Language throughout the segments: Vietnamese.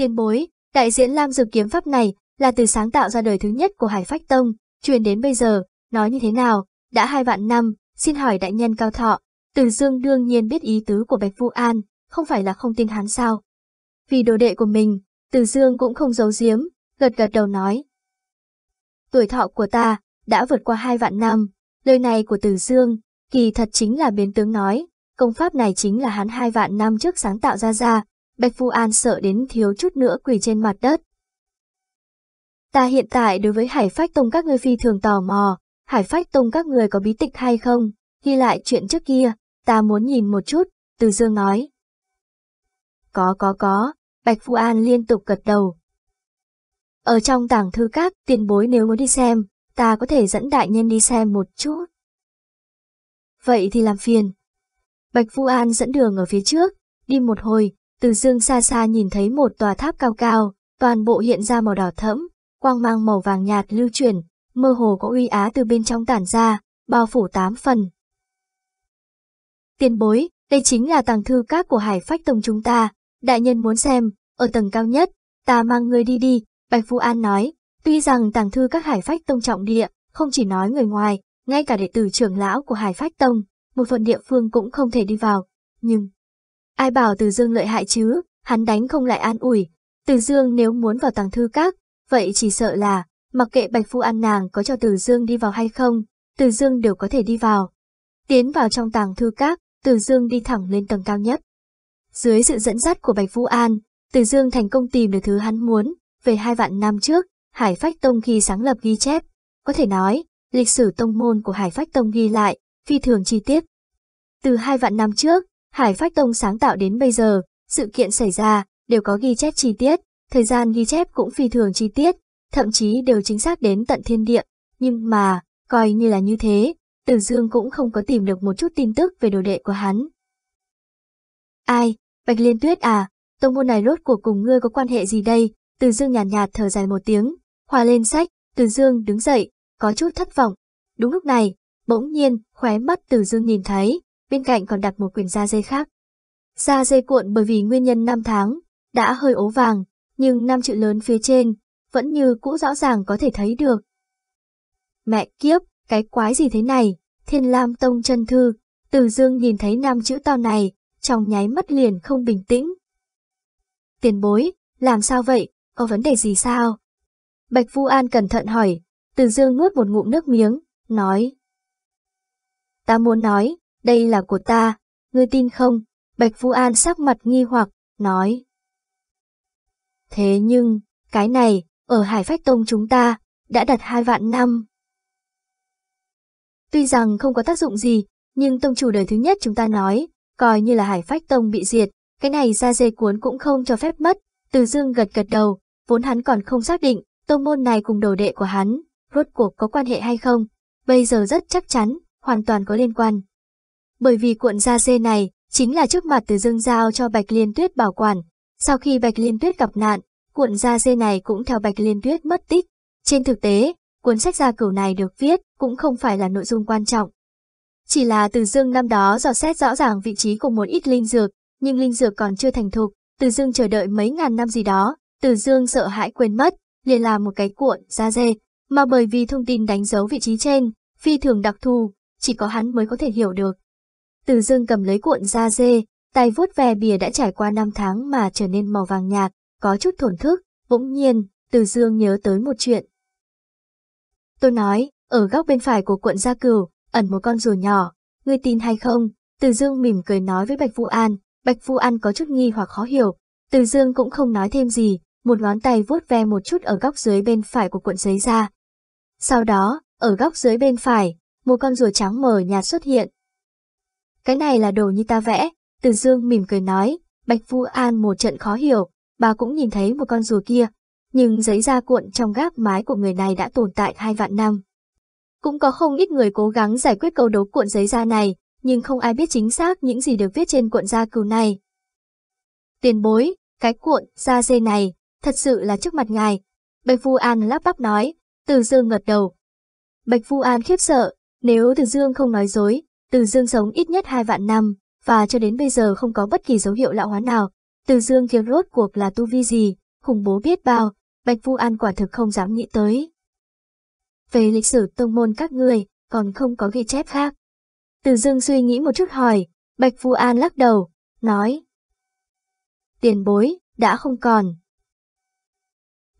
Tiên bối, đại diễn Lam Dược kiếm pháp này là từ sáng tạo ra đời thứ nhất của Hải Phách Tông, truyền đến bây giờ, nói như thế nào, đã hai vạn năm, xin hỏi đại nhân cao thọ. Từ Dương đương nhiên biết ý tứ của Bạch Vu An, không phải là không tin hắn sao. Vì đồ đệ của mình, Từ Dương cũng không giấu giếm, gật gật đầu nói. Tuổi thọ của ta, đã vượt qua hai vạn năm, lời này của Từ Dương, kỳ thật chính là biến tướng nói, công pháp này chính là hắn hai vạn năm trước sáng tạo ra ra, Bạch Phu An sợ đến thiếu chút nữa quỳ trên mặt đất. Ta hiện tại đối với Hải Phách Tông các ngươi phi thường tò mò, Hải Phách Tông các người có bí tịch hay không, ghi lại chuyện trước kia, ta muốn nhìn một chút, Từ Dương nói. Có có có, Bạch Phu An liên tục gật đầu. Ở trong tảng thư các, tiền bối nếu muốn đi xem, ta có thể dẫn đại nhân đi xem một chút. Vậy thì làm phiền. Bạch Phu An dẫn đường ở phía trước, đi một hồi, từ dương xa xa nhìn thấy một tòa tháp cao cao, toàn bộ hiện ra màu đỏ thẫm, quang mang màu vàng nhạt lưu chuyển, mơ hồ có uy á từ bên trong tản ra, bao phủ tám phần. Tiền bối, đây chính là tàng thư các của Hải Phách Tông chúng ta, đại nhân muốn xem, ở tầng cao nhất, ta mang người đi đi, Bạch Phu An nói, tuy rằng tàng thư các Hải Phách Tông trọng địa, không chỉ nói người ngoài, ngay cả đệ tử trưởng lão của Hải Phách Tông, một phần địa phương cũng không thể đi vào, nhưng... Ai bảo Từ Dương lợi hại chứ, hắn đánh không lại an ủi, Từ Dương nếu muốn vào tàng thư các, vậy chỉ sợ là, mặc kệ Bạch Phu An nàng có cho Từ Dương đi vào hay không, Từ Dương đều có thể đi vào. Tiến vào trong tàng thư các, Từ Dương đi thẳng lên tầng cao nhất. Dưới sự dẫn dắt của Bạch Phu An, Từ Dương thành công tìm được thứ hắn muốn, về hai vạn năm trước, Hải Phách Tông khi sáng lập ghi chép. Có thể nói, lịch sử tông môn của Hải Phách Tông ghi lại, phi thường chi tiết. Từ hai vạn năm trước, Hải Phách Tông sáng tạo đến bây giờ, sự kiện xảy ra, đều có ghi chép chi tiết, thời gian ghi chép cũng phi thường chi tiết, thậm chí đều chính xác đến tận thiên địa, nhưng mà, coi như là như thế, Từ Dương cũng không có tìm được một chút tin tức về đồ đệ của hắn. Ai, Bạch Liên Tuyết à, tông môn này rốt cuộc cùng ngươi có quan hệ gì đây? Từ Dương nhàn nhạt, nhạt thở dài một tiếng, hòa lên sách, Từ Dương đứng dậy, có chút thất vọng. Đúng lúc này, bỗng nhiên, khóe mắt Từ Dương nhìn thấy, bên cạnh còn đặt một quyển da dê khác. Da dê cuộn bởi vì nguyên nhân năm tháng, đã hơi ố vàng, nhưng năm chữ lớn phía trên, vẫn như cũ rõ ràng có thể thấy được. Mẹ kiếp, cái quái gì thế này, thiên lam tông chân thư, từ dương nhìn thấy năm chữ to này, trong nháy mắt liền không bình tĩnh. Tiền bối, làm sao vậy, có vấn đề gì sao? Bạch Phu An cẩn thận hỏi, từ dương nuốt một ngụm nước miếng, nói. Ta muốn nói, đây là của ta, ngươi tin không? Bạch Phu An sắc mặt nghi hoặc, nói. Thế nhưng, cái này, ở Hải Phách Tông chúng ta, đã đặt hai vạn năm. Tuy rằng không có tác dụng gì, nhưng tông chủ đời thứ nhất chúng ta nói, coi như là Hải Phách Tông bị diệt, cái này ra dê cuốn cũng không cho phép mất. Từ dương gật gật đầu, vốn hắn còn không xác định, tông môn này cùng đồ đệ của hắn, rốt cuộc có quan hệ hay không. Bây giờ rất chắc chắn, hoàn toàn có liên quan. Bởi vì cuộn da dê này, chính là trước mặt từ dương giao cho Bạch Liên Tuyết bảo quản. Sau khi Bạch Liên Tuyết gặp nạn, cuộn da dê này cũng theo Bạch Liên Tuyết mất tích. Trên thực tế, cuốn sách gia cửu này được viết cũng không phải là nội dung quan trọng. Chỉ là từ dương năm đó dò xét rõ ràng vị trí của một ít linh dược, nhưng linh dược còn chưa thành thục, từ dương chờ đợi mấy ngàn năm gì đó, từ dương sợ hãi quên mất, liền làm một cái cuộn da dê, mà bởi vì thông tin đánh dấu vị trí trên, phi thường đặc thù, chỉ có hắn mới có thể hiểu được. Từ dương cầm lấy cuộn da dê, tay vuốt ve bìa đã trải qua năm tháng mà trở nên màu vàng nhạt, có chút thổn thức, bỗng nhiên, từ dương nhớ tới một chuyện. Tôi nói, ở góc bên phải của cuộn da cửu, ẩn một con rùa nhỏ, ngươi tin hay không? Từ dương mỉm cười nói với Bạch Vũ An, Bạch Vũ An có chút nghi hoặc khó hiểu, từ dương cũng không nói thêm gì, một ngón tay vuốt ve một chút ở góc dưới bên phải của cuộn giấy ra. Sau đó, ở góc dưới bên phải, một con rùa trắng mờ nhạt xuất hiện. Cái này là đồ như ta vẽ, từ dương mỉm cười nói, Bạch Vũ An một trận khó hiểu, bà cũng nhìn thấy một con rùa kia, nhưng giấy da cuộn trong gác mái của người này đã tồn tại hai vạn năm. Cũng có không ít người cố gắng giải quyết câu đố cuộn giấy da này, nhưng không ai biết chính xác những gì được viết trên cuộn da cừu này. Tiền bối, cái cuộn da dê này, thật sự là trước mặt ngài. Bạch Phu An lắp bắp nói, Từ Dương ngật đầu. Bạch Phu An khiếp sợ, nếu Từ Dương không nói dối, từ Dương sống ít nhất hai vạn năm, và cho đến bây giờ không có bất kỳ dấu hiệu lão hóa nào. Từ Dương kia rốt cuộc là tu vi gì, khủng bố biết bao, Bạch Vu An quả thực không dám nghĩ tới. Về lịch sử tông môn các người, còn không có ghi chép khác. Từ dương suy nghĩ một chút hỏi, Bạch Vu An lắc đầu, nói. Tiền bối, đã không còn.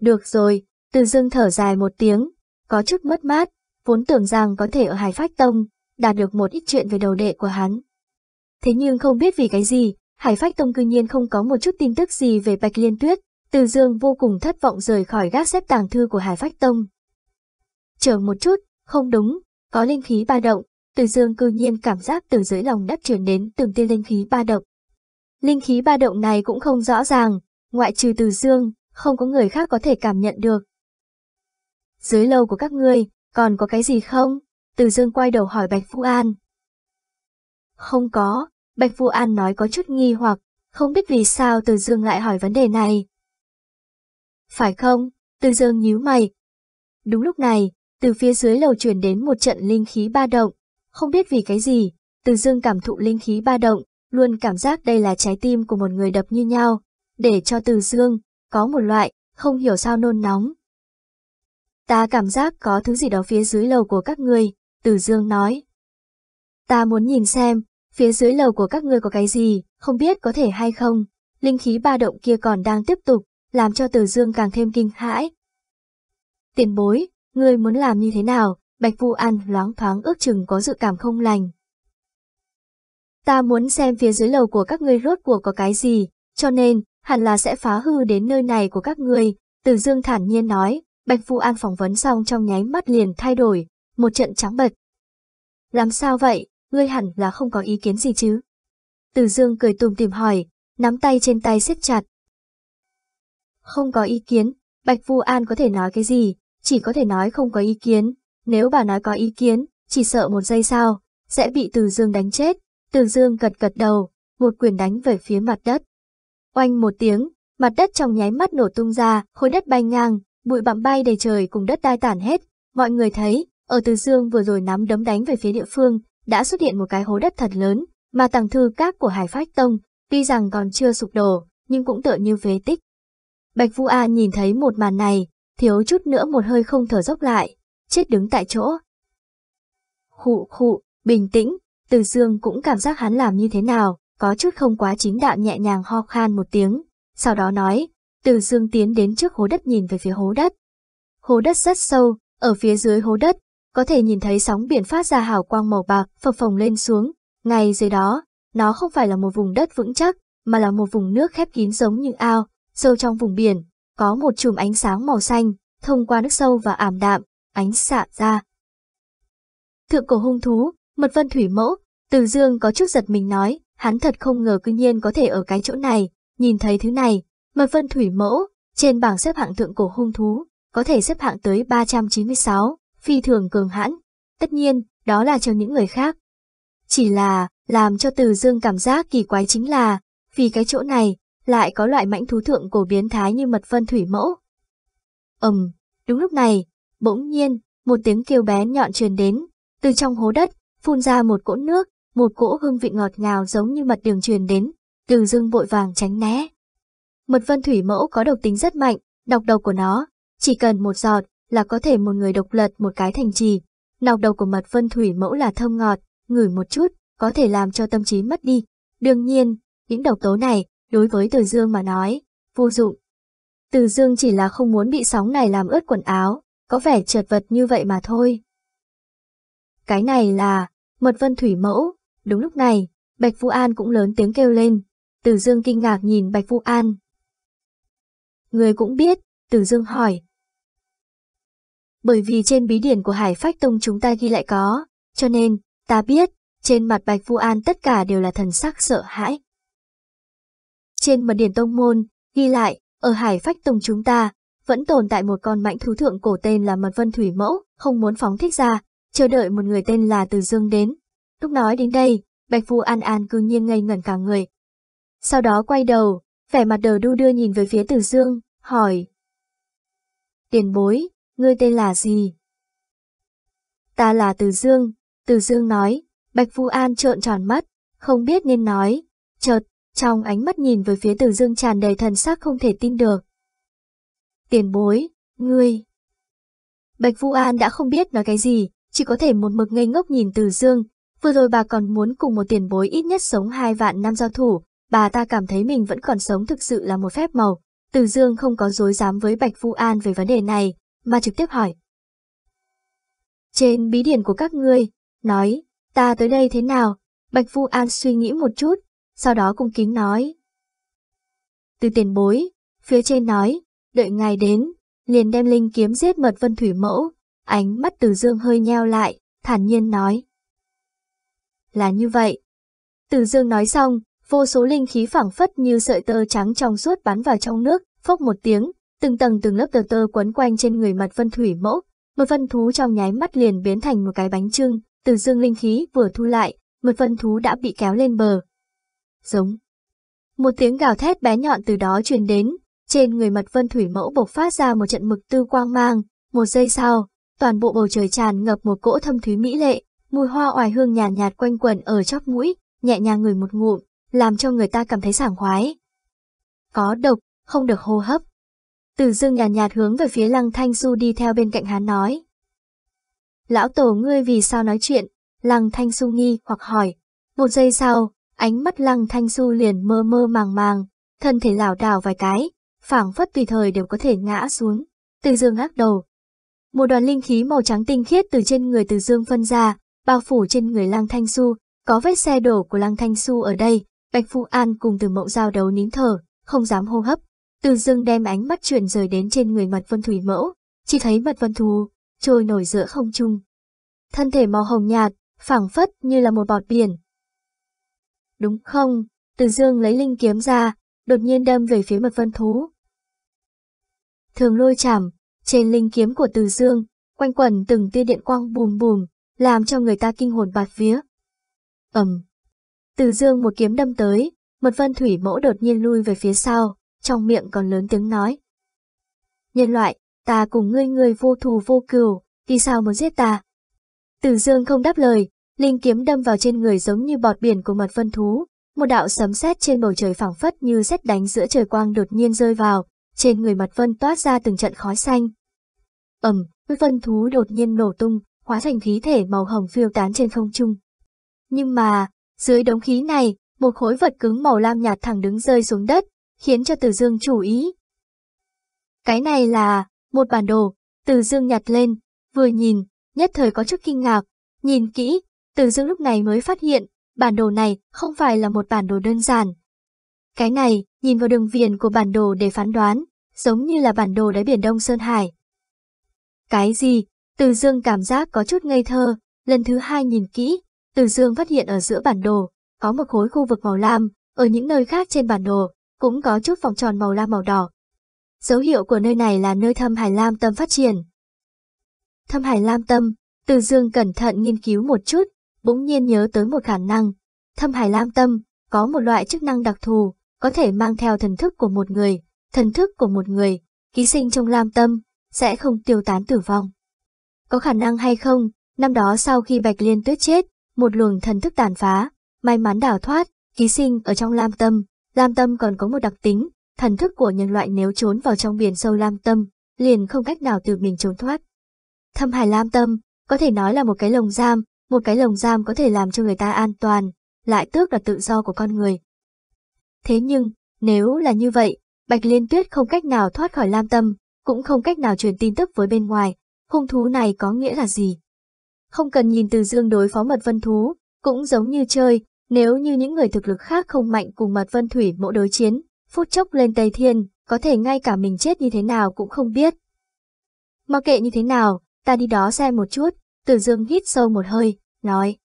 Được rồi, từ dương thở dài một tiếng, có chút mất mát, vốn tưởng rằng có thể ở Hải Phách Tông, đạt được một ít chuyện về đầu đệ của hắn. Thế nhưng không biết vì cái gì, Hải Phách Tông cư nhiên không có một chút tin tức gì về Bạch Liên Tuyết, Từ Dương vô cùng thất vọng rời khỏi gác xếp tàng thư của Hải Phách Tông. Chờ một chút, không đúng, có linh khí ba động, Từ Dương cư nhiên cảm giác từ dưới lòng đất truyền đến từng tia linh khí ba động. Linh khí ba động này cũng không rõ ràng, ngoại trừ Từ Dương, không có người khác có thể cảm nhận được. Dưới lầu của các ngươi, còn có cái gì không? Từ Dương quay đầu hỏi Bạch Phu An. Không có, Bạch Phu An nói có chút nghi hoặc, không biết vì sao Từ Dương lại hỏi vấn đề này. Phải không? Từ Dương nhíu mày. Đúng lúc này, từ phía dưới lầu truyền đến một trận linh khí ba động, không biết vì cái gì, Từ Dương cảm thụ linh khí ba động, luôn cảm giác đây là trái tim của một người đập như nhau, để cho Từ Dương có một loại, không hiểu sao nôn nóng. Ta cảm giác có thứ gì đó phía dưới lầu của các người, từ Dương nói. Ta muốn nhìn xem, phía dưới lầu của các ngươi có cái gì, không biết có thể hay không. Linh khí ba động kia còn đang tiếp tục, làm cho Từ Dương càng thêm kinh hãi. Tiền bối, ngươi muốn làm như thế nào? Bạch Vu An loáng thoáng ước chừng có dự cảm không lành. Ta muốn xem phía dưới lầu của các ngươi rốt cuộc có cái gì, cho nên, hẳn là sẽ phá hư đến nơi này của các ngươi. Từ Dương thản nhiên nói, Bạch Vu An phỏng vấn xong trong nháy mắt liền thay đổi, một trận trắng bật. Làm sao vậy, ngươi hẳn là không có ý kiến gì chứ? Từ Dương cười tùm tìm hỏi, nắm tay trên tay siết chặt. Không có ý kiến, Bạch Vu An có thể nói cái gì, chỉ có thể nói không có ý kiến, nếu bà nói có ý kiến, chỉ sợ một giây sau, sẽ bị Từ Dương đánh chết. Từ Dương gật gật đầu, một quyền đánh về phía mặt đất. Oanh một tiếng, mặt đất trong nháy mắt nổ tung ra, khối đất bay ngang, bụi bặm bay đầy trời cùng đất đai tản hết. Mọi người thấy, ở Từ Dương vừa rồi nắm đấm đánh về phía địa phương, đã xuất hiện một cái hố đất thật lớn, mà tàng thư các của Hải Phách Tông, tuy rằng còn chưa sụp đổ, nhưng cũng tựa như phế tích. Bạch Vũ A nhìn thấy một màn này, thiếu chút nữa một hơi không thở dốc lại, chết đứng tại chỗ. Khụ khụ, bình tĩnh, Từ Dương cũng cảm giác hắn làm như thế nào, có chút không quá chính đạo nhẹ nhàng ho khan một tiếng, sau đó nói, Từ Dương tiến đến trước hố đất nhìn về phía hố đất. Hố đất rất sâu, ở phía dưới hố đất, có thể nhìn thấy sóng biển phát ra hào quang màu bạc phập phồng lên xuống. Ngay dưới đó, nó không phải là một vùng đất vững chắc, mà là một vùng nước khép kín giống như ao, sâu trong vùng biển, có một chùm ánh sáng màu xanh, thông qua nước sâu và ảm đạm, ánh xạ ra. Thượng cổ hung thú, mật vân thủy mẫu, từ dương có chút giật mình nói, hắn thật không ngờ cư nhiên có thể ở cái chỗ này, nhìn thấy thứ này, mật vân thủy mẫu, trên bảng xếp hạng thượng cổ hung thú, có thể xếp hạng tới 396 phi thường cường hãn. Tất nhiên, đó là cho những người khác. Chỉ là, làm cho Từ Dương cảm giác kỳ quái chính là, vì cái chỗ này, lại có loại mãnh thú thượng cổ biến thái như mật vân thủy mẫu. ừm, um, đúng lúc này, bỗng nhiên, một tiếng kêu bé nhọn truyền đến, từ trong hố đất, phun ra một cỗ nước, một cỗ hương vị ngọt ngào giống như mật đường truyền đến, Từ Dương vội vàng tránh né. Mật vân thủy mẫu có độc tính rất mạnh, độc độc của nó, chỉ cần một giọt, là có thể một người độc lật một cái thành trì. Nọc đầu của mật vân thủy mẫu là thơm ngọt, ngửi một chút, có thể làm cho tâm trí mất đi. Đương nhiên, những độc tố này, đối với Từ Dương mà nói, vô dụng. Từ Dương chỉ là không muốn bị sóng này làm ướt quần áo, có vẻ chật vật như vậy mà thôi. Cái này là, mật vân thủy mẫu, đúng lúc này, Bạch Vũ An cũng lớn tiếng kêu lên. Từ Dương kinh ngạc nhìn Bạch Vũ An. Người cũng biết, Từ Dương hỏi, bởi vì trên bí điển của Hải Phách Tông chúng ta ghi lại có, cho nên, ta biết, trên mặt Bạch Vu An tất cả đều là thần sắc sợ hãi. Trên mật điển tông môn, ghi lại, ở Hải Phách Tông chúng ta, vẫn tồn tại một con mãnh thú thượng cổ tên là Mật Vân Thủy Mẫu, không muốn phóng thích ra, chờ đợi một người tên là Từ Dương đến. Lúc nói đến đây, Bạch Vu An An cư nhiên ngây ngẩn cả người. Sau đó quay đầu, vẻ mặt đờ đu đưa nhìn về phía Từ Dương, hỏi. Tiền bối, ngươi tên là gì? Ta là Từ Dương, Từ Dương nói, Bạch Phu An trợn tròn mắt, không biết nên nói, chợt, trong ánh mắt nhìn về phía Từ Dương tràn đầy thần sắc không thể tin được. tiền bối, ngươi. Bạch Vu An đã không biết nói cái gì, chỉ có thể một mực ngây ngốc nhìn Từ Dương. Vừa rồi bà còn muốn cùng một tiền bối ít nhất sống hai vạn năm giao thủ, bà ta cảm thấy mình vẫn còn sống thực sự là một phép màu. Từ Dương không có dối dám với Bạch Vu An về vấn đề này, mà trực tiếp hỏi. Trên bí điển của các ngươi, nói, ta tới đây thế nào? Bạch Vu An suy nghĩ một chút, sau đó cung kính nói. Từ tiền bối, phía trên nói, đợi ngài đến, liền đem linh kiếm giết mật vân thủy mẫu, ánh mắt từ dương hơi nheo lại, thản nhiên nói. Là như vậy. Từ dương nói xong, vô số linh khí phảng phất như sợi tơ trắng trong suốt bắn vào trong nước, phốc một tiếng, từng tầng từng lớp tờ tơ quấn quanh trên người mặt vân thủy mẫu, một vân thú trong nháy mắt liền biến thành một cái bánh trưng, từ dương linh khí vừa thu lại, một vân thú đã bị kéo lên bờ. Giống. Một tiếng gào thét bé nhọn từ đó truyền đến, trên người mặt vân thủy mẫu bộc phát ra một trận mực tư quang mang, một giây sau, toàn bộ bầu trời tràn ngập một cỗ thâm thúy mỹ lệ, mùi hoa oải hương nhàn nhạt, nhạt quanh quẩn ở chóp mũi, nhẹ nhàng người một ngụm, làm cho người ta cảm thấy sảng khoái. Có độc, không được hô hấp. Từ dương nhàn nhạt, nhạt hướng về phía lăng thanh Du đi theo bên cạnh hắn nói. Lão tổ ngươi vì sao nói chuyện? Lăng thanh Du nghi hoặc hỏi. Một giây sau, ánh mắt lăng thanh Du liền mơ mơ màng màng, thân thể lảo đảo vài cái, phảng phất tùy thời đều có thể ngã xuống. Từ dương ngác đầu. Một đoàn linh khí màu trắng tinh khiết từ trên người từ dương phân ra, bao phủ trên người lăng thanh Du, có vết xe đổ của lăng thanh Du ở đây, Bạch Phu An cùng từ mộng giao đấu nín thở, không dám hô hấp. Từ dương đem ánh mắt chuyển rời đến trên người mật vân thủy mẫu, chỉ thấy mật vân thú, trôi nổi giữa không trung. Thân thể màu hồng nhạt, phảng phất như là một bọt biển. Đúng không? Từ dương lấy linh kiếm ra, đột nhiên đâm về phía mật vân thú. Thường lôi chảm, trên linh kiếm của từ dương, quanh quẩn từng tia điện quang bùm bùm, làm cho người ta kinh hồn bạt vía. ầm, Từ dương một kiếm đâm tới, mật vân thủy mẫu đột nhiên lui về phía sau, trong miệng còn lớn tiếng nói. Nhân loại, ta cùng ngươi người vô thù vô cừu, vì sao muốn giết ta? tử dương không đáp lời, linh kiếm đâm vào trên người giống như bọt biển của mật vân thú, một đạo sấm sét trên bầu trời phẳng phất như sét đánh giữa trời quang đột nhiên rơi vào, trên người mật vân toát ra từng trận khói xanh. ầm, mật vân thú đột nhiên nổ tung, hóa thành khí thể màu hồng phiêu tán trên không trung. Nhưng mà, dưới đống khí này, một khối vật cứng màu lam nhạt thẳng đứng rơi xuống đất, khiến cho Từ Dương chú ý. Cái này là, một bản đồ, Từ Dương nhặt lên, vừa nhìn, nhất thời có chút kinh ngạc, nhìn kỹ, Từ Dương lúc này mới phát hiện, bản đồ này không phải là một bản đồ đơn giản. Cái này, nhìn vào đường viền của bản đồ để phán đoán, giống như là bản đồ đáy biển Đông Sơn Hải. Cái gì? Từ Dương cảm giác có chút ngây thơ, lần thứ hai nhìn kỹ, Từ Dương phát hiện ở giữa bản đồ, có một khối khu vực màu lam, ở những nơi khác trên bản đồ, cũng có chút vòng tròn màu lam màu đỏ. Dấu hiệu của nơi này là nơi thâm hải lam tâm phát triển. Thâm hải lam tâm, Từ Dương cẩn thận nghiên cứu một chút, bỗng nhiên nhớ tới một khả năng. Thâm hải lam tâm, có một loại chức năng đặc thù, có thể mang theo thần thức của một người, thần thức của một người, ký sinh trong lam tâm, sẽ không tiêu tán tử vong. Có khả năng hay không, năm đó sau khi Bạch Liên Tuyết chết, một luồng thần thức tàn phá, may mắn đào thoát, ký sinh ở trong lam tâm. Lam tâm còn có một đặc tính, thần thức của nhân loại nếu trốn vào trong biển sâu lam tâm, liền không cách nào từ mình trốn thoát. Thâm hải lam tâm, có thể nói là một cái lồng giam, một cái lồng giam có thể làm cho người ta an toàn, lại tước là tự do của con người. Thế nhưng, nếu là như vậy, Bạch Liên Tuyết không cách nào thoát khỏi Lam Tâm, cũng không cách nào truyền tin tức với bên ngoài, hung thú này có nghĩa là gì? Không cần nhìn từ dương đối phó mật vân thú, cũng giống như chơi, nếu như những người thực lực khác không mạnh cùng mật vân thủy mộ đối chiến, phút chốc lên Tây Thiên, có thể ngay cả mình chết như thế nào cũng không biết. Mặc kệ như thế nào, ta đi đó xem một chút, từ dương hít sâu một hơi, nói.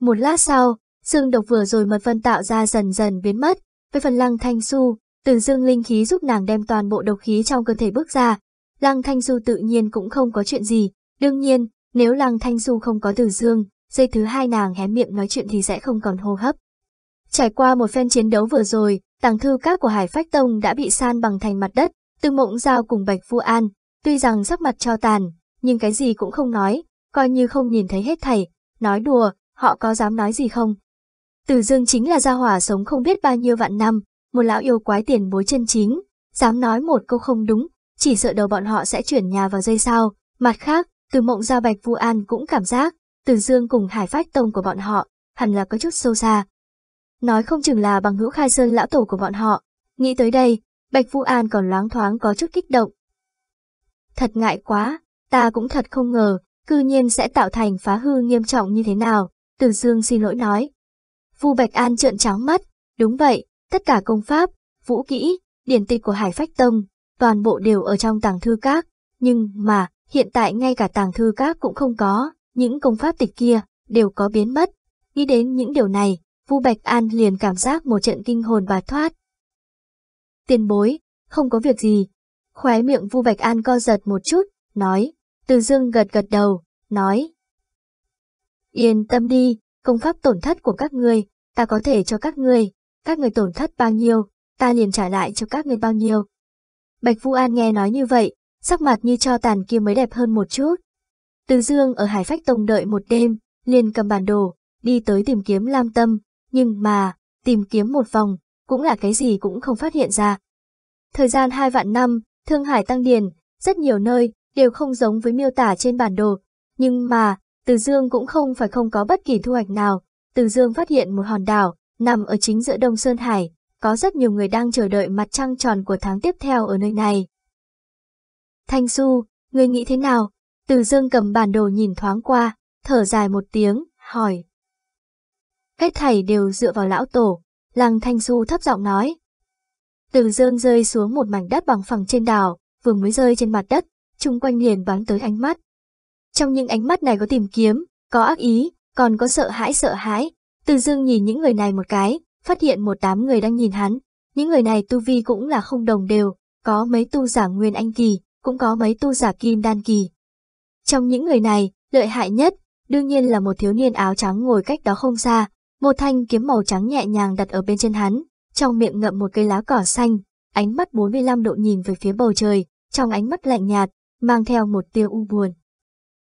Một lát sau, dương độc vừa rồi mật vân tạo ra dần dần biến mất, với phần lăng thanh su, từ dương linh khí giúp nàng đem toàn bộ độc khí trong cơ thể bước ra. Lăng thanh su tự nhiên cũng không có chuyện gì, đương nhiên, nếu lăng thanh su không có từ dương, giây thứ hai nàng hé miệng nói chuyện thì sẽ không còn hô hấp. Trải qua một phen chiến đấu vừa rồi, tàng thư các của Hải Phách Tông đã bị san bằng thành mặt đất, từ mộng giao cùng Bạch Phu An, tuy rằng sắc mặt cho tàn, nhưng cái gì cũng không nói, coi như không nhìn thấy hết thảy, nói đùa, họ có dám nói gì không? Từ dương chính là gia hỏa sống không biết bao nhiêu vạn năm, một lão yêu quái tiền bối chân chính, dám nói một câu không đúng, chỉ sợ đầu bọn họ sẽ chuyển nhà vào dây sau. Mặt khác, từ mộng giao Bạch Vu An cũng cảm giác, từ dương cùng hải phách tông của bọn họ, hẳn là có chút sâu xa. Nói không chừng là bằng hữu khai sơn lão tổ của bọn họ. Nghĩ tới đây, Bạch Vu An còn loáng thoáng có chút kích động. Thật ngại quá, ta cũng thật không ngờ, cư nhiên sẽ tạo thành phá hư nghiêm trọng như thế nào, từ dương xin lỗi nói. Vu Bạch An trợn trắng mắt, đúng vậy, tất cả công pháp, vũ kỹ, điển tịch của Hải Phách Tông, toàn bộ đều ở trong tàng thư các, nhưng mà, hiện tại ngay cả tàng thư các cũng không có, những công pháp tịch kia, đều có biến mất. Nghĩ đến những điều này, Vu Bạch An liền cảm giác một trận kinh hồn bà thoát. Tiền bối, không có việc gì. Khóe miệng Vu Bạch An co giật một chút, nói. Từ dương gật gật đầu, nói. Yên tâm đi, công pháp tổn thất của các ngươi, ta có thể cho các ngươi, các người tổn thất bao nhiêu, ta liền trả lại cho các người bao nhiêu. Bạch Vu An nghe nói như vậy, sắc mặt như cho tàn kia mới đẹp hơn một chút. Từ dương ở Hải Phách Tông đợi một đêm, liền cầm bản đồ, đi tới tìm kiếm Lam Tâm, nhưng mà, tìm kiếm một vòng, cũng là cái gì cũng không phát hiện ra. Thời gian hai vạn năm, Thương Hải Tăng Điền, rất nhiều nơi, đều không giống với miêu tả trên bản đồ, nhưng mà, Từ Dương cũng không phải không có bất kỳ thu hoạch nào. Từ Dương phát hiện một hòn đảo, nằm ở chính giữa Đông Sơn Hải, có rất nhiều người đang chờ đợi mặt trăng tròn của tháng tiếp theo ở nơi này. Thanh Xu, người nghĩ thế nào? Từ Dương cầm bản đồ nhìn thoáng qua, thở dài một tiếng, hỏi. Hết thảy đều dựa vào lão tổ, Lăng Thanh Du thấp giọng nói. Từ Dương rơi xuống một mảnh đất bằng phẳng trên đảo, vừa mới rơi trên mặt đất, chung quanh liền bắn tới ánh mắt. Trong những ánh mắt này có tìm kiếm, có ác ý, còn có sợ hãi sợ hãi. Từ dương nhìn những người này một cái, phát hiện một đám người đang nhìn hắn. Những người này tu vi cũng là không đồng đều, có mấy tu giả nguyên anh kỳ, cũng có mấy tu giả kim đan kỳ. Trong những người này, lợi hại nhất, đương nhiên là một thiếu niên áo trắng ngồi cách đó không xa, một thanh kiếm màu trắng nhẹ nhàng đặt ở bên chân hắn, trong miệng ngậm một cây lá cỏ xanh, ánh mắt 45 độ nhìn về phía bầu trời, trong ánh mắt lạnh nhạt, mang theo một tia u buồn.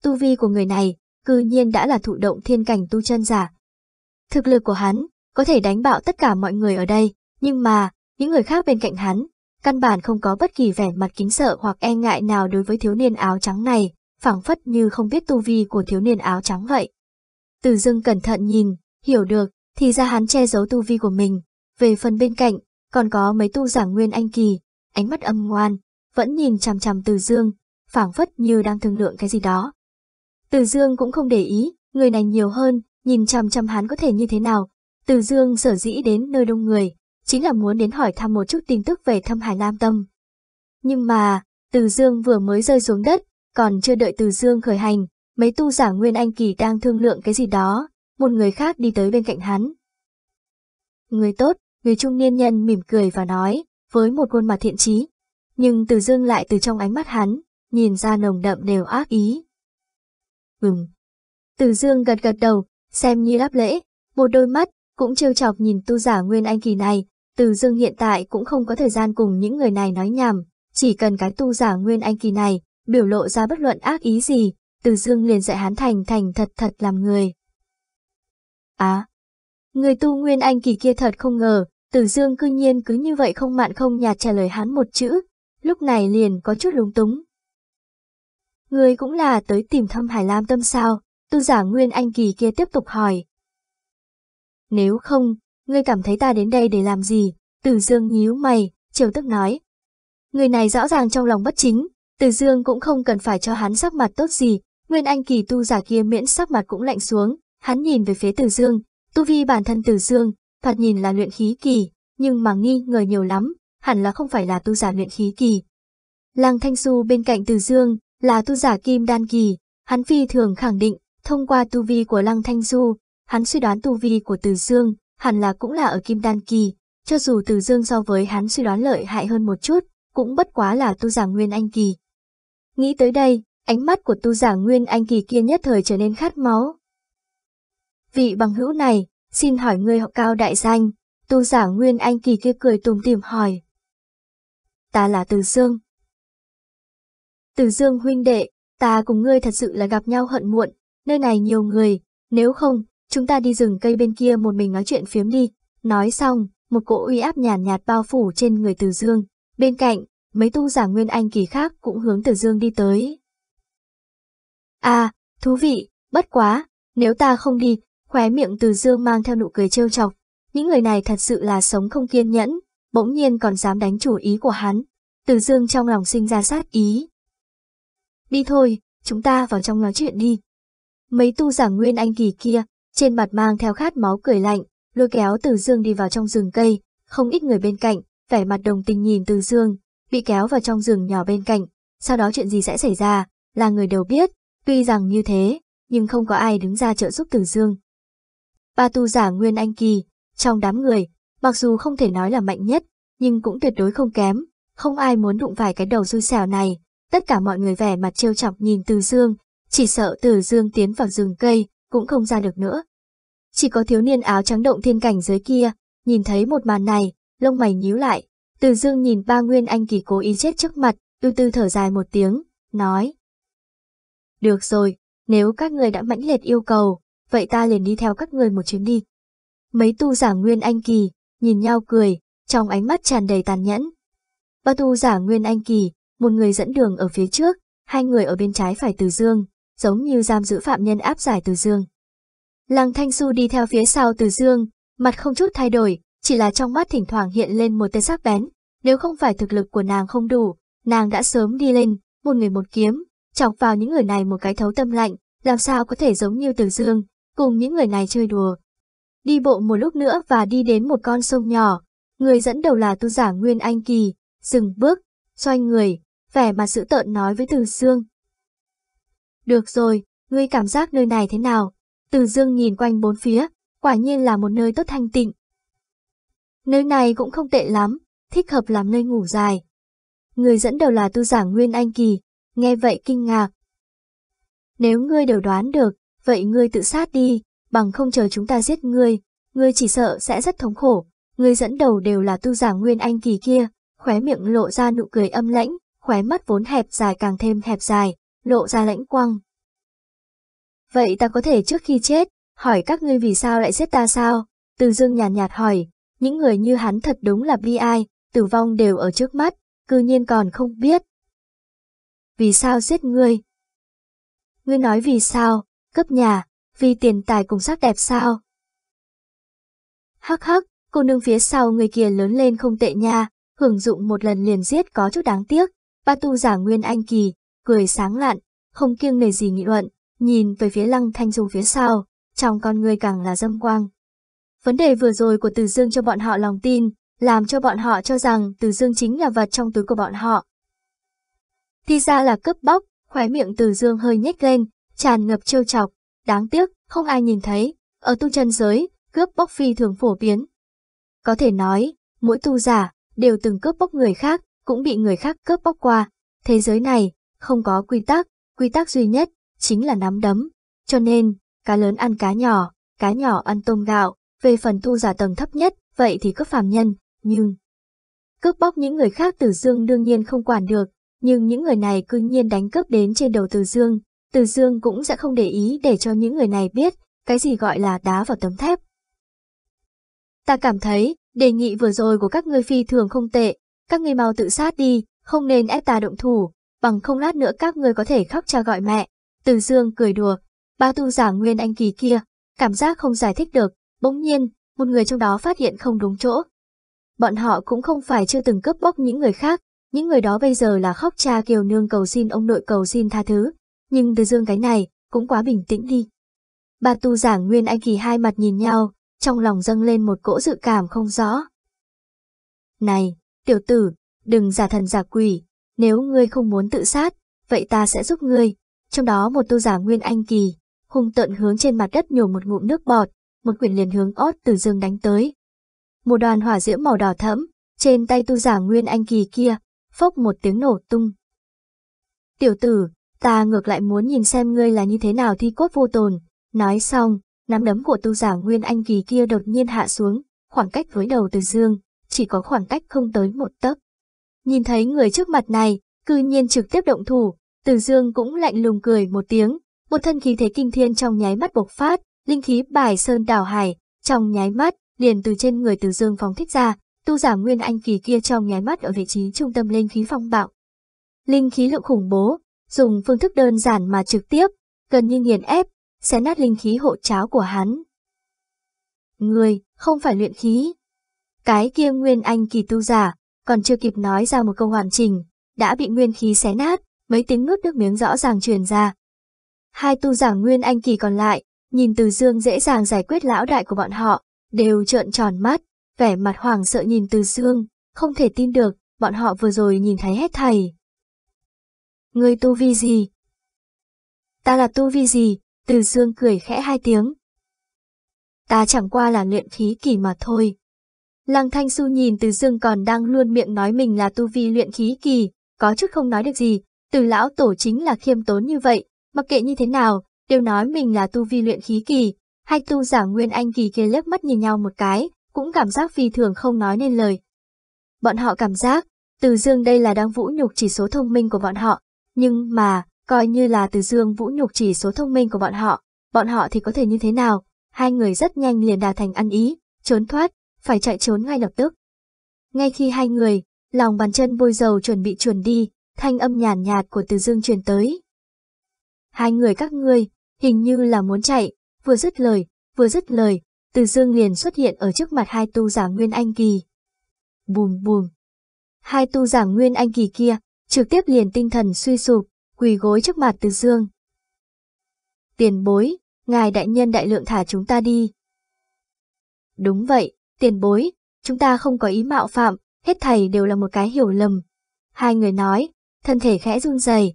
Tu vi của người này, cư nhiên đã là thụ động thiên cảnh tu chân giả. Thực lực của hắn, có thể đánh bạo tất cả mọi người ở đây, nhưng mà, những người khác bên cạnh hắn, căn bản không có bất kỳ vẻ mặt kính sợ hoặc e ngại nào đối với thiếu niên áo trắng này, phảng phất như không biết tu vi của thiếu niên áo trắng vậy. Từ dưng cẩn thận nhìn, hiểu được, thì ra hắn che giấu tu vi của mình. Về phần bên cạnh, còn có mấy tu giả nguyên anh kỳ, ánh mắt âm ngoan, vẫn nhìn chằm chằm từ dương, phảng phất như đang thương lượng cái gì đó. Từ Dương cũng không để ý, người này nhiều hơn, nhìn chằm chằm hắn có thể như thế nào. Từ Dương sở dĩ đến nơi đông người, chính là muốn đến hỏi thăm một chút tin tức về thâm hải Lam Tâm. Nhưng mà, Từ Dương vừa mới rơi xuống đất, còn chưa đợi Từ Dương khởi hành, mấy tu giả Nguyên Anh Kỳ đang thương lượng cái gì đó, một người khác đi tới bên cạnh hắn. Người tốt, người trung niên nhân mỉm cười và nói, với một khuôn mặt thiện trí. Nhưng Từ Dương lại từ trong ánh mắt hắn, nhìn ra nồng đậm đều ác ý. Ừm. Từ dương gật gật đầu, xem như đáp lễ, một đôi mắt, cũng trêu chọc nhìn tu giả Nguyên Anh Kỳ này, từ dương hiện tại cũng không có thời gian cùng những người này nói nhảm, chỉ cần cái tu giả Nguyên Anh Kỳ này, biểu lộ ra bất luận ác ý gì, từ dương liền dạy hắn thành thành thật thật làm người. Á, người tu Nguyên Anh Kỳ kia thật không ngờ, từ dương cư nhiên cứ như vậy không mạn không nhạt trả lời hắn một chữ, lúc này liền có chút lúng túng. Người cũng là tới tìm thăm Hải Lam Tâm sao? Tu giả Nguyên Anh Kỳ kia tiếp tục hỏi. Nếu không, ngươi cảm thấy ta đến đây để làm gì? Từ Dương nhíu mày, chiều tức nói. Người này rõ ràng trong lòng bất chính, từ Dương cũng không cần phải cho hắn sắc mặt tốt gì, Nguyên Anh Kỳ tu giả kia miễn sắc mặt cũng lạnh xuống, hắn nhìn về phía Từ Dương, tu vi bản thân Từ Dương, thoạt nhìn là luyện khí kỳ, nhưng mà nghi ngờ nhiều lắm, hẳn là không phải là tu giả luyện khí kỳ. Lăng Thanh Du bên cạnh Từ Dương, là tu giả kim đan kỳ, hắn phi thường khẳng định, thông qua tu vi của Lăng Thanh Du, hắn suy đoán tu vi của Từ Dương, hẳn là cũng là ở kim đan kỳ, cho dù Từ Dương so với hắn suy đoán lợi hại hơn một chút, cũng bất quá là tu giả nguyên anh kỳ. Nghĩ tới đây, ánh mắt của tu giả nguyên anh kỳ kia nhất thời trở nên khát máu. Vị bằng hữu này, xin hỏi ngươi họ cao đại danh, tu giả nguyên anh kỳ kia cười tùm tìm hỏi. Ta là Từ Dương, từ dương huynh đệ, ta cùng ngươi thật sự là gặp nhau hận muộn, nơi này nhiều người, nếu không, chúng ta đi rừng cây bên kia một mình nói chuyện phiếm đi. Nói xong, một cỗ uy áp nhàn nhạt, nhạt bao phủ trên người từ dương. Bên cạnh, mấy tu giả nguyên anh kỳ khác cũng hướng Từ Dương đi tới. À, thú vị, bất quá, nếu ta không đi, khóe miệng Từ Dương mang theo nụ cười trêu chọc. Những người này thật sự là sống không kiên nhẫn, bỗng nhiên còn dám đánh chủ ý của hắn. Từ Dương trong lòng sinh ra sát ý. Đi thôi, chúng ta vào trong nói chuyện đi. Mấy tu giả nguyên anh kỳ kia, trên mặt mang theo khát máu cười lạnh, lôi kéo Từ Dương đi vào trong rừng cây, không ít người bên cạnh, vẻ mặt đồng tình nhìn Từ Dương, bị kéo vào trong rừng nhỏ bên cạnh, sau đó chuyện gì sẽ xảy ra, là người đều biết, tuy rằng như thế, nhưng không có ai đứng ra trợ giúp Từ Dương. Ba tu giả Nguyên Anh Kỳ, trong đám người, mặc dù không thể nói là mạnh nhất, nhưng cũng tuyệt đối không kém, không ai muốn đụng phải cái đầu xui xẻo này, tất cả mọi người vẻ mặt trêu chọc nhìn Từ Dương, chỉ sợ Từ Dương tiến vào rừng cây, cũng không ra được nữa. Chỉ có thiếu niên áo trắng động thiên cảnh dưới kia, nhìn thấy một màn này, lông mày nhíu lại, từ Dương nhìn ba nguyên anh kỳ cố ý chết trước mặt, ưu tư thở dài một tiếng, nói. Được rồi, nếu các người đã mãnh liệt yêu cầu, vậy ta liền đi theo các người một chuyến đi. Mấy tu giả nguyên anh kỳ, nhìn nhau cười, trong ánh mắt tràn đầy tàn nhẫn. Ba tu giả nguyên anh kỳ, một người dẫn đường ở phía trước, hai người ở bên trái phải Từ Dương, giống như giam giữ phạm nhân áp giải Từ Dương. Lăng Thanh Xu đi theo phía sau Từ Dương, mặt không chút thay đổi, chỉ là trong mắt thỉnh thoảng hiện lên một tên sắc bén. Nếu không phải thực lực của nàng không đủ, nàng đã sớm đi lên, một người một kiếm, chọc vào những người này một cái thấu tâm lạnh, làm sao có thể giống như Từ Dương, cùng những người này chơi đùa. Đi bộ một lúc nữa và đi đến một con sông nhỏ, người dẫn đầu là tu giả Nguyên Anh Kỳ, dừng bước, xoay người, vẻ mặt dữ tợn nói với Từ Dương. Được rồi, ngươi cảm giác nơi này thế nào? Từ Dương nhìn quanh bốn phía, quả nhiên là một nơi tốt thanh tịnh. Nơi này cũng không tệ lắm, thích hợp làm nơi ngủ dài. Người dẫn đầu là tu giả Nguyên Anh Kỳ, nghe vậy kinh ngạc. Nếu ngươi đều đoán được, vậy ngươi tự sát đi, bằng không chờ chúng ta giết ngươi, ngươi chỉ sợ sẽ rất thống khổ. Người dẫn đầu đều là tu giả Nguyên Anh Kỳ kia, khóe miệng lộ ra nụ cười âm lãnh, khóe mắt vốn hẹp dài càng thêm hẹp dài, lộ ra lãnh quang. Vậy ta có thể trước khi chết, hỏi các ngươi vì sao lại giết ta sao? Từ dương nhàn nhạt, nhạt hỏi, những người như hắn thật đúng là bi ai, tử vong đều ở trước mắt, cư nhiên còn không biết. Vì sao giết ngươi? Ngươi nói vì sao, cấp nhà, vì tiền tài cùng sắc đẹp sao? Hắc hắc, cô nương phía sau người kia lớn lên không tệ nha, hưởng dụng một lần liền giết có chút đáng tiếc. Ba tu giả Nguyên Anh Kỳ, cười sáng lạn, không kiêng nề gì nghị luận, nhìn về phía lăng thanh dung phía sau, trong con người càng là dâm quang. Vấn đề vừa rồi của Từ Dương cho bọn họ lòng tin, làm cho bọn họ cho rằng Từ Dương chính là vật trong túi của bọn họ. Thì ra là cướp bóc, khóe miệng Từ Dương hơi nhếch lên, tràn ngập trêu chọc, đáng tiếc, không ai nhìn thấy, ở tu chân giới, cướp bóc phi thường phổ biến. Có thể nói, mỗi tu giả đều từng cướp bóc người khác, cũng bị người khác cướp bóc qua. Thế giới này, không có quy tắc, quy tắc duy nhất, chính là nắm đấm. Cho nên, cá lớn ăn cá nhỏ, cá nhỏ ăn tôm gạo, về phần tu giả tầng thấp nhất, vậy thì cướp phàm nhân, nhưng... Cướp bóc những người khác Từ Dương đương nhiên không quản được, nhưng những người này cư nhiên đánh cướp đến trên đầu Từ Dương, Từ Dương cũng sẽ không để ý để cho những người này biết cái gì gọi là đá vào tấm thép. Ta cảm thấy, đề nghị vừa rồi của các ngươi phi thường không tệ, các ngươi mau tự sát đi, không nên ép ta động thủ, bằng không lát nữa các ngươi có thể khóc cha gọi mẹ. Từ Dương cười đùa, ba tu giả nguyên anh kỳ kia, cảm giác không giải thích được, bỗng nhiên, một người trong đó phát hiện không đúng chỗ. Bọn họ cũng không phải chưa từng cướp bóc những người khác, những người đó bây giờ là khóc cha kiều nương cầu xin ông nội cầu xin tha thứ, nhưng từ dương cái này, cũng quá bình tĩnh đi. Ba tu giả nguyên anh kỳ hai mặt nhìn nhau, trong lòng dâng lên một cỗ dự cảm không rõ. Này, tiểu tử, đừng giả thần giả quỷ, nếu ngươi không muốn tự sát, vậy ta sẽ giúp ngươi. Trong đó một tu giả nguyên anh kỳ, hung tợn hướng trên mặt đất nhổ một ngụm nước bọt, một quyền liền hướng ót từ dương đánh tới. Một đoàn hỏa diễm màu đỏ thẫm, trên tay tu giả nguyên anh kỳ kia, phốc một tiếng nổ tung. Tiểu tử, ta ngược lại muốn nhìn xem ngươi là như thế nào thi cốt vô tồn. Nói xong, nắm đấm của tu giả nguyên anh kỳ kia đột nhiên hạ xuống, khoảng cách với đầu từ dương, chỉ có khoảng cách không tới một tấc. Nhìn thấy người trước mặt này, cư nhiên trực tiếp động thủ, từ dương cũng lạnh lùng cười một tiếng, một thân khí thế kinh thiên trong nháy mắt bộc phát, linh khí bài sơn đảo hải, trong nháy mắt, liền từ trên người từ dương phóng thích ra, tu giả nguyên anh kỳ kia trong nháy mắt ở vị trí trung tâm linh khí phong bạo. Linh khí lượng khủng bố, dùng phương thức đơn giản mà trực tiếp, gần như nghiền ép, xé nát linh khí hộ cháo của hắn. Người, không phải luyện khí. Cái kia nguyên anh kỳ tu giả, còn chưa kịp nói ra một câu hoàn chỉnh, đã bị nguyên khí xé nát, mấy tiếng nuốt nước miếng rõ ràng truyền ra. Hai tu giả nguyên anh kỳ còn lại, nhìn từ dương dễ dàng giải quyết lão đại của bọn họ, đều trợn tròn mắt, vẻ mặt hoảng sợ nhìn từ dương, không thể tin được, bọn họ vừa rồi nhìn thấy hết thầy. Người tu vi gì? Ta là tu vi gì? Từ dương cười khẽ hai tiếng. Ta chẳng qua là luyện khí kỳ mà thôi. Lăng Thanh Xu nhìn từ dương còn đang luôn miệng nói mình là tu vi luyện khí kỳ, có chút không nói được gì, từ lão tổ chính là khiêm tốn như vậy, mặc kệ như thế nào, đều nói mình là tu vi luyện khí kỳ, hai tu giả nguyên anh kỳ kia lướt mắt nhìn nhau một cái, cũng cảm giác phi thường không nói nên lời. Bọn họ cảm giác, từ dương đây là đang vũ nhục chỉ số thông minh của bọn họ, nhưng mà, coi như là từ dương vũ nhục chỉ số thông minh của bọn họ, bọn họ thì có thể như thế nào, hai người rất nhanh liền đạt thành ăn ý, trốn thoát, phải chạy trốn ngay lập tức. Ngay khi hai người, lòng bàn chân bôi dầu chuẩn bị chuẩn đi, thanh âm nhàn nhạt, của từ dương truyền tới. Hai người các ngươi, hình như là muốn chạy, vừa dứt lời, vừa dứt lời, từ dương liền xuất hiện ở trước mặt hai tu giả Nguyên Anh Kỳ. Bùm bùm. Hai tu giả Nguyên Anh Kỳ kia, trực tiếp liền tinh thần suy sụp, quỳ gối trước mặt từ dương. Tiền bối, ngài đại nhân đại lượng thả chúng ta đi. Đúng vậy, tiền bối, chúng ta không có ý mạo phạm, hết thầy đều là một cái hiểu lầm. Hai người nói, thân thể khẽ run rẩy.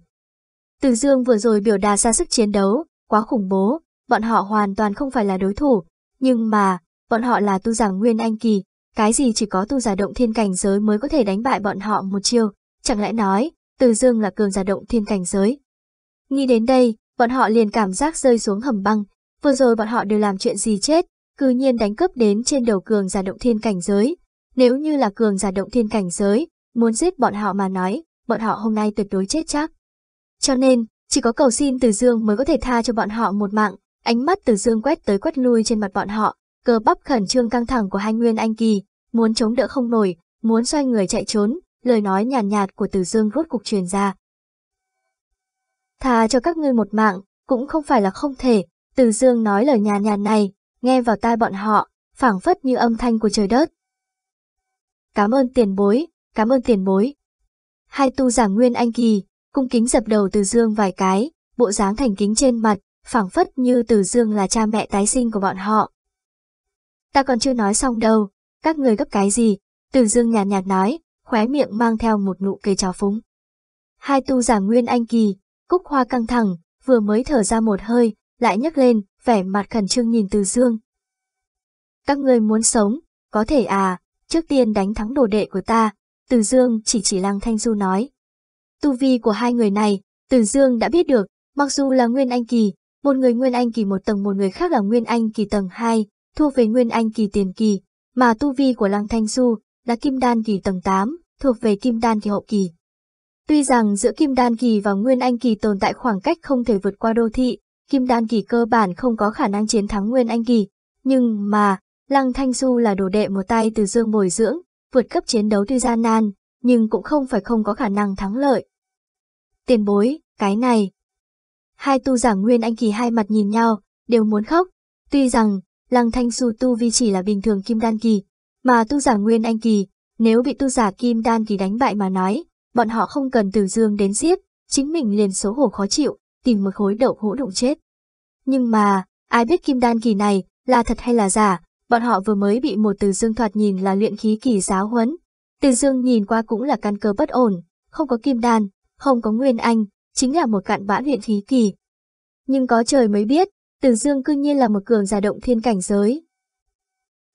Từ dương vừa rồi biểu đạt ra sức chiến đấu, quá khủng bố, bọn họ hoàn toàn không phải là đối thủ, nhưng mà, bọn họ là tu giả nguyên anh kỳ, cái gì chỉ có tu giả động thiên cảnh giới mới có thể đánh bại bọn họ một chiêu, chẳng lẽ nói, từ dương là cường giả động thiên cảnh giới. Nghĩ đến đây, bọn họ liền cảm giác rơi xuống hầm băng, vừa rồi bọn họ đều làm chuyện gì chết, cư nhiên đánh cướp đến trên đầu cường giả động thiên cảnh giới. Nếu như là cường giả động thiên cảnh giới, muốn giết bọn họ mà nói, bọn họ hôm nay tuyệt đối chết chắc. Cho nên, chỉ có cầu xin Từ Dương mới có thể tha cho bọn họ một mạng, ánh mắt Từ Dương quét tới quét lui trên mặt bọn họ, cơ bắp khẩn trương căng thẳng của hai nguyên anh kỳ, muốn chống đỡ không nổi, muốn xoay người chạy trốn, lời nói nhàn nhạt, nhạt của Từ Dương rốt cục truyền ra. Tha cho các ngươi một mạng, cũng không phải là không thể, Từ Dương nói lời nhàn nhạt này, nghe vào tai bọn họ, phảng phất như âm thanh của trời đất. Cảm ơn tiền bối, cảm ơn tiền bối. Hai tu giả nguyên anh kỳ, cung kính dập đầu từ dương vài cái, bộ dáng thành kính trên mặt, phảng phất như từ dương là cha mẹ tái sinh của bọn họ. Ta còn chưa nói xong đâu, các người gấp cái gì, từ dương nhạt nhạt nói, khóe miệng mang theo một nụ cười trào phúng. Hai tu giả nguyên anh kỳ, cúc hoa căng thẳng, vừa mới thở ra một hơi, lại nhấc lên, vẻ mặt khẩn trương nhìn từ dương. Các người muốn sống, có thể à, trước tiên đánh thắng đồ đệ của ta, từ dương chỉ chỉ lăng thanh du nói. Tu vi của hai người này, Từ Dương đã biết được, mặc dù là Nguyên Anh Kỳ, một người Nguyên Anh Kỳ một tầng một người khác là Nguyên Anh Kỳ tầng 2, thuộc về Nguyên Anh Kỳ tiền kỳ, mà tu vi của Lăng Thanh Du là Kim Đan Kỳ tầng 8, thuộc về Kim Đan Kỳ hậu kỳ. Tuy rằng giữa Kim Đan Kỳ và Nguyên Anh Kỳ tồn tại khoảng cách không thể vượt qua đô thị, Kim Đan Kỳ cơ bản không có khả năng chiến thắng Nguyên Anh Kỳ, nhưng mà, Lăng Thanh Du là đồ đệ một tay từ dương bồi dưỡng, vượt cấp chiến đấu tuy gian nan, nhưng cũng không phải không có khả năng thắng lợi. Tiền bối, cái này. Hai tu giả Nguyên Anh Kỳ hai mặt nhìn nhau, đều muốn khóc. Tuy rằng, Lăng Thanh Su tu vi chỉ là bình thường Kim Đan Kỳ, mà tu giả Nguyên Anh Kỳ, nếu bị tu giả Kim Đan Kỳ đánh bại mà nói, bọn họ không cần từ dương đến giết, chính mình liền xấu hổ khó chịu, tìm một khối đậu hũ đụng chết. Nhưng mà, ai biết Kim Đan Kỳ này là thật hay là giả, bọn họ vừa mới bị một từ dương thoạt nhìn là luyện khí kỳ giáo huấn. Từ dương nhìn qua cũng là căn cơ bất ổn, không có Kim Đan, không có Nguyên Anh, chính là một cạn bã luyện khí kỳ. Nhưng có trời mới biết, Từ Dương cương nhiên là một cường giả động thiên cảnh giới.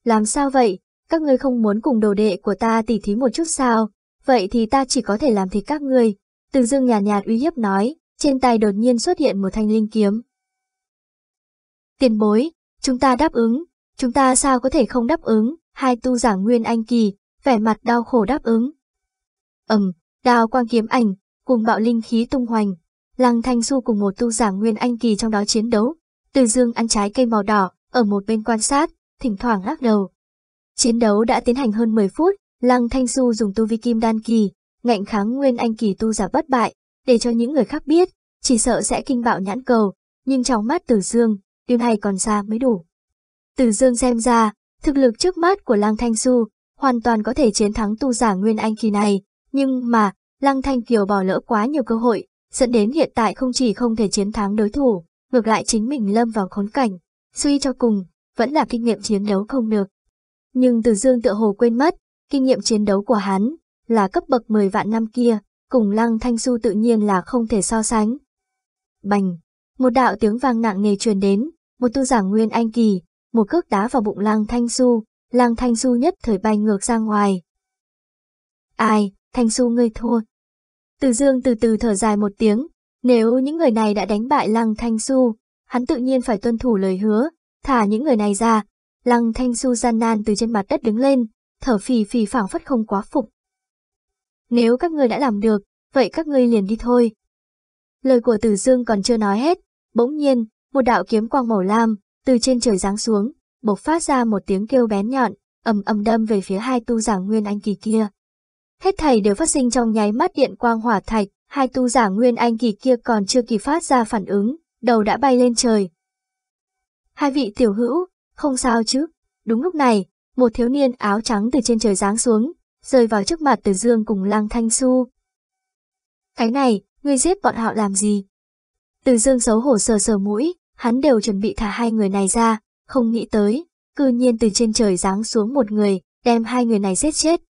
Làm sao vậy, các ngươi không muốn cùng đồ đệ của ta tỉ thí một chút sao, vậy thì ta chỉ có thể làm thịt các ngươi. Từ Dương nhàn nhạt, nhạt uy hiếp nói, trên tay đột nhiên xuất hiện một thanh linh kiếm. Tiền bối, chúng ta đáp ứng, chúng ta sao có thể không đáp ứng, hai tu giả Nguyên Anh Kỳ, vẻ mặt đau khổ đáp ứng. Ẩm, đào quang kiếm ảnh, cùng bạo linh khí tung hoành. Lăng Thanh Du cùng một tu giả Nguyên Anh Kỳ trong đó chiến đấu. Từ dương ăn trái cây màu đỏ, ở một bên quan sát, thỉnh thoảng lắc đầu. Chiến đấu đã tiến hành hơn 10 phút, Lăng Thanh Du dùng tu vi kim đan kỳ, ngạnh kháng nguyên anh kỳ tu giả bất bại, để cho những người khác biết, chỉ sợ sẽ kinh bạo nhãn cầu, nhưng trong mắt Tử Dương, điều này còn xa mới đủ. Tử Dương xem ra, thực lực trước mắt của Lăng Thanh Du hoàn toàn có thể chiến thắng tu giả nguyên anh kỳ này, nhưng mà, Lăng Thanh Kiều bỏ lỡ quá nhiều cơ hội, dẫn đến hiện tại không chỉ không thể chiến thắng đối thủ, ngược lại chính mình lâm vào khốn cảnh, suy cho cùng, vẫn là kinh nghiệm chiến đấu không được. Nhưng Từ Dương tựa hồ quên mất, kinh nghiệm chiến đấu của hắn là cấp bậc 10 vạn năm kia, cùng Lăng Thanh Du tự nhiên là không thể so sánh. Bành, một đạo tiếng vang nặng nề truyền đến, một tu giả nguyên anh kỳ, một cước đá vào bụng Lăng Thanh Du, Lăng Thanh Du nhất thời bay ngược ra ngoài. Ai, Thanh Du ngươi thua. Từ Dương từ từ thở dài một tiếng, nếu những người này đã đánh bại Lăng Thanh Xu, hắn tự nhiên phải tuân thủ lời hứa, thả những người này ra. Lăng Thanh Xu gian nan từ trên mặt đất đứng lên, thở phì phì phảng phất không quá phục. Nếu các ngươi đã làm được, vậy các ngươi liền đi thôi. Lời của Tử Dương còn chưa nói hết, bỗng nhiên, một đạo kiếm quang màu lam, từ trên trời giáng xuống, bộc phát ra một tiếng kêu bén nhọn, ầm ầm đâm về phía hai tu giả nguyên anh kỳ kia. Hết thầy đều phát sinh trong nháy mắt điện quang hỏa thạch, hai tu giả nguyên anh kỳ kia còn chưa kịp phát ra phản ứng, đầu đã bay lên trời. Hai vị tiểu hữu, không sao chứ. Đúng lúc này, một thiếu niên áo trắng từ trên trời giáng xuống, rơi vào trước mặt Từ Dương cùng Lăng Thanh Su. Cái này, ngươi giết bọn họ làm gì? Từ Dương xấu hổ sờ sờ mũi, hắn đều chuẩn bị thả hai người này ra, không nghĩ tới, cư nhiên từ trên trời giáng xuống một người, đem hai người này giết chết.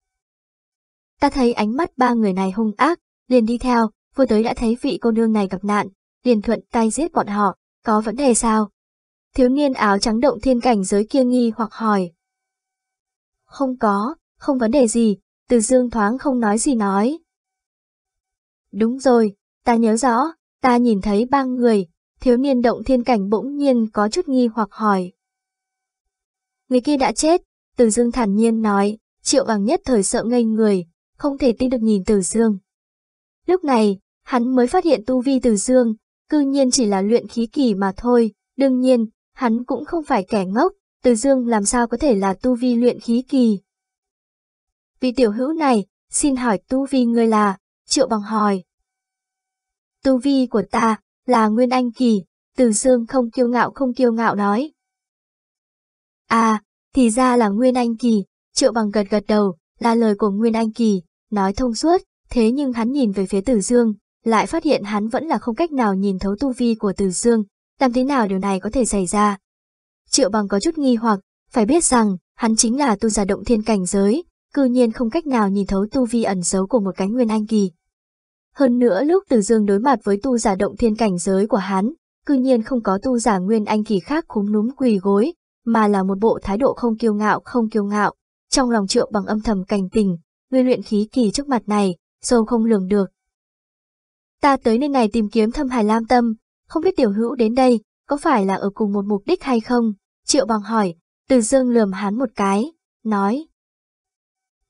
Ta thấy ánh mắt ba người này hung ác, liền đi theo, vừa tới đã thấy vị cô nương này gặp nạn, liền thuận tay giết bọn họ, có vấn đề sao? Thiếu niên áo trắng động thiên cảnh giới kia nghi hoặc hỏi. Không có, không vấn đề gì, từ dương thoáng không nói gì nói. Đúng rồi, ta nhớ rõ, ta nhìn thấy ba người, thiếu niên động thiên cảnh bỗng nhiên có chút nghi hoặc hỏi. Người kia đã chết, từ dương thản nhiên nói, triệu bằng nhất thời sợ ngây người, không thể tin được nhìn từ dương. Lúc này, hắn mới phát hiện tu vi từ dương, cư nhiên chỉ là luyện khí kỳ mà thôi, đương nhiên, hắn cũng không phải kẻ ngốc, từ dương làm sao có thể là tu vi luyện khí kỳ. Vị tiểu hữu này, xin hỏi tu vi người là, triệu bằng hỏi. Tu vi của ta, là Nguyên Anh Kỳ, từ dương không kiêu ngạo không kiêu ngạo nói. À, thì ra là Nguyên Anh Kỳ, triệu bằng gật gật đầu, là lời của Nguyên Anh Kỳ, nói thông suốt, thế nhưng hắn nhìn về phía Từ Dương, lại phát hiện hắn vẫn là không cách nào nhìn thấu tu vi của Từ Dương, làm thế nào điều này có thể xảy ra. Triệu bằng có chút nghi hoặc, phải biết rằng, hắn chính là tu giả động thiên cảnh giới, cư nhiên không cách nào nhìn thấu tu vi ẩn giấu của một cánh nguyên anh kỳ. Hơn nữa lúc Từ Dương đối mặt với tu giả động thiên cảnh giới của hắn, cư nhiên không có tu giả nguyên anh kỳ khác khúng núm quỳ gối, mà là một bộ thái độ không kiêu ngạo không kiêu ngạo. Trong lòng triệu bằng âm thầm cảnh tình, người luyện khí kỳ trước mặt này, sâu không lường được. Ta tới nơi này tìm kiếm thâm hải lam tâm, không biết tiểu hữu đến đây, có phải là ở cùng một mục đích hay không? Triệu bằng hỏi, từ dương lườm hắn một cái, nói.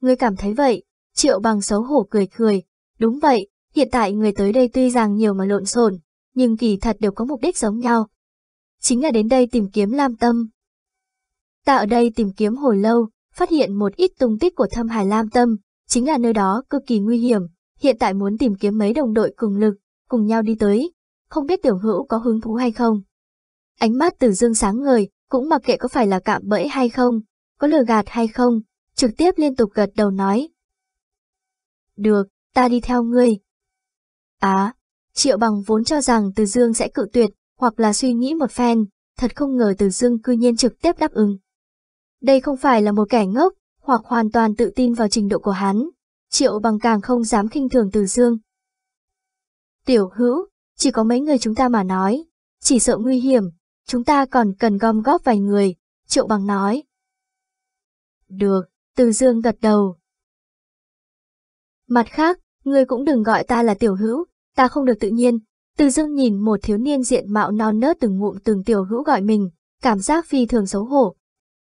Ngươi cảm thấy vậy, triệu bằng xấu hổ cười cười, đúng vậy, hiện tại người tới đây tuy rằng nhiều mà lộn xộn, nhưng kỳ thật đều có mục đích giống nhau. Chính là đến đây tìm kiếm lam tâm. Ta ở đây tìm kiếm hồi lâu, phát hiện một ít tung tích của thâm hải lam tâm, chính là nơi đó cực kỳ nguy hiểm, hiện tại muốn tìm kiếm mấy đồng đội cùng lực, cùng nhau đi tới, không biết tiểu hữu có hứng thú hay không. Ánh mắt từ dương sáng ngời, cũng mặc kệ có phải là cạm bẫy hay không, có lừa gạt hay không, trực tiếp liên tục gật đầu nói. Được, ta đi theo ngươi. Á, Triệu Bằng vốn cho rằng Từ Dương sẽ cự tuyệt, hoặc là suy nghĩ một phen, thật không ngờ Từ Dương cư nhiên trực tiếp đáp ứng. Đây không phải là một kẻ ngốc, hoặc hoàn toàn tự tin vào trình độ của hắn. Triệu Bằng càng không dám khinh thường Từ Dương. Tiểu hữu, chỉ có mấy người chúng ta mà nói, chỉ sợ nguy hiểm, chúng ta còn cần gom góp vài người, Triệu Bằng nói. Được, Từ Dương gật đầu. Mặt khác, ngươi cũng đừng gọi ta là tiểu hữu, ta không được tự nhiên. Từ Dương nhìn một thiếu niên diện mạo non nớt từng ngụm từng tiểu hữu gọi mình, cảm giác phi thường xấu hổ,